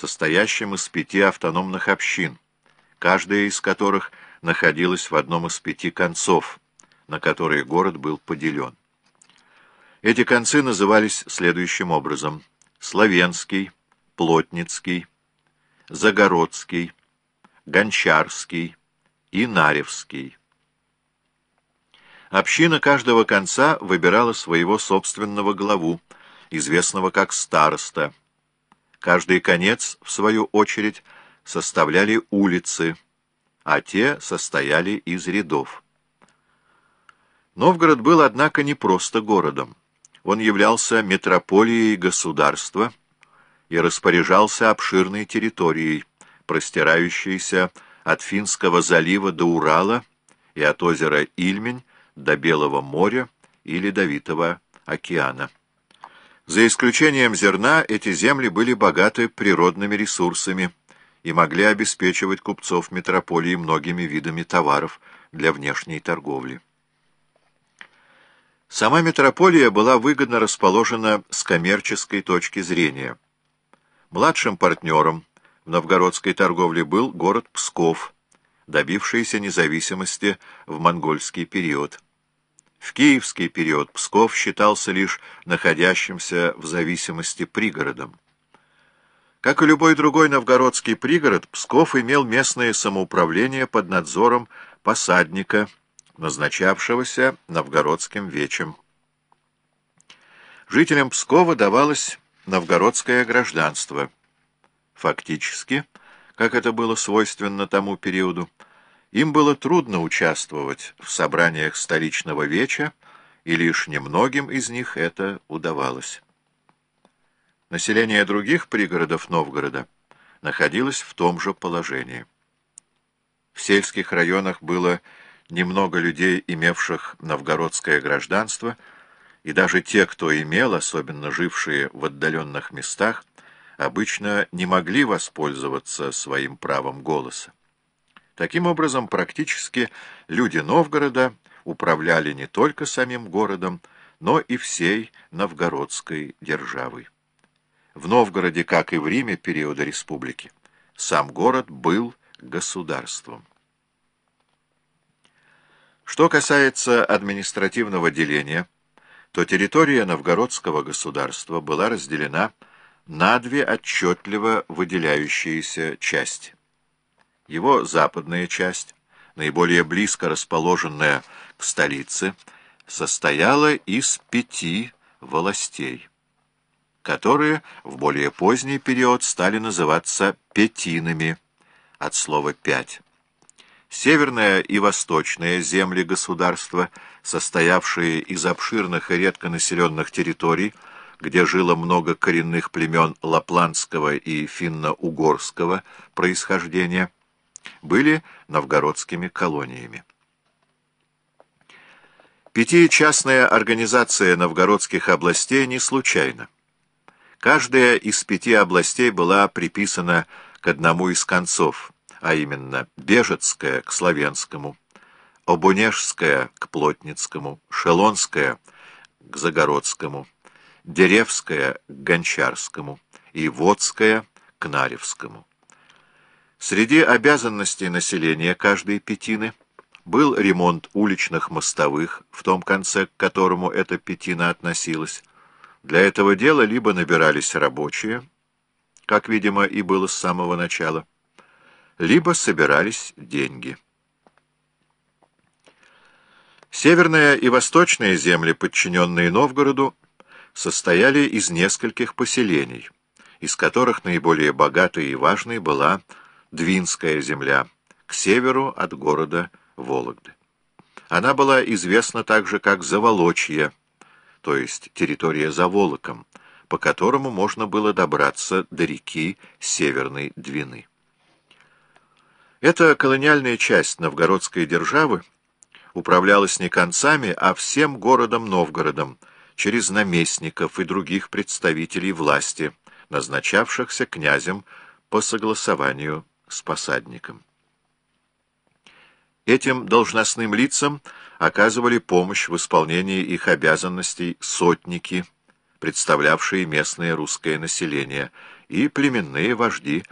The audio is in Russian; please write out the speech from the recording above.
состоящим из пяти автономных общин, каждая из которых находилась в одном из пяти концов, на которые город был поделен. Эти концы назывались следующим образом. Славянский, Плотницкий, Загородский, Гончарский и Наревский. Община каждого конца выбирала своего собственного главу, известного как староста. Каждый конец, в свою очередь, составляли улицы, а те состояли из рядов. Новгород был, однако, не просто городом. Он являлся метрополией государства и распоряжался обширной территорией, простирающейся от Финского залива до Урала и от озера Ильмень до Белого моря и Ледовитого океана. За исключением зерна, эти земли были богаты природными ресурсами и могли обеспечивать купцов метрополии многими видами товаров для внешней торговли. Сама метрополия была выгодно расположена с коммерческой точки зрения. Младшим партнером в новгородской торговле был город Псков, добившийся независимости в монгольский период. В киевский период Псков считался лишь находящимся в зависимости пригородом. Как и любой другой новгородский пригород, Псков имел местное самоуправление под надзором посадника, назначавшегося новгородским вечем. Жителям Пскова давалось новгородское гражданство. Фактически, как это было свойственно тому периоду, им было трудно участвовать в собраниях столичного веча, и лишь немногим из них это удавалось. Население других пригородов Новгорода находилось в том же положении. В сельских районах было немного людей, имевших новгородское гражданство, и даже те, кто имел, особенно жившие в отдаленных местах, обычно не могли воспользоваться своим правом голоса. Таким образом, практически люди Новгорода управляли не только самим городом, но и всей новгородской державой. В Новгороде, как и в Риме периода республики, сам город был государством. Что касается административного деления, то территория новгородского государства была разделена на две отчетливо выделяющиеся части. Его западная часть, наиболее близко расположенная к столице, состояла из пяти властей, которые в более поздний период стали называться пятинами, от слова «пять». Северная и восточная земли государства, состоявшие из обширных и редко населенных территорий, где жило много коренных племен лапландского и финно-угорского происхождения, были новгородскими колониями. Пятичастная организация новгородских областей не случайна. Каждая из пяти областей была приписана к одному из концов, а именно Бежецкая к Славянскому, Обунежская к Плотницкому, Шелонская к Загородскому, Деревская к Гончарскому и Водская к Наревскому. Среди обязанностей населения каждой пятины был ремонт уличных мостовых, в том конце, к которому эта пятина относилась. Для этого дела либо набирались рабочие, как, видимо, и было с самого начала, либо собирались деньги. Северная и восточная земли, подчиненные Новгороду, состояли из нескольких поселений, из которых наиболее богатой и важной была Двинская земля, к северу от города Вологды. Она была известна также как Заволочье, то есть территория за Волоком, по которому можно было добраться до реки Северной Двины. Эта колониальная часть новгородской державы управлялась не концами, а всем городом Новгородом, через наместников и других представителей власти, назначавшихся князем по согласованию с посадником. Этим должностным лицам оказывали помощь в исполнении их обязанностей сотники, представлявшие местное русское население, и племенные вожди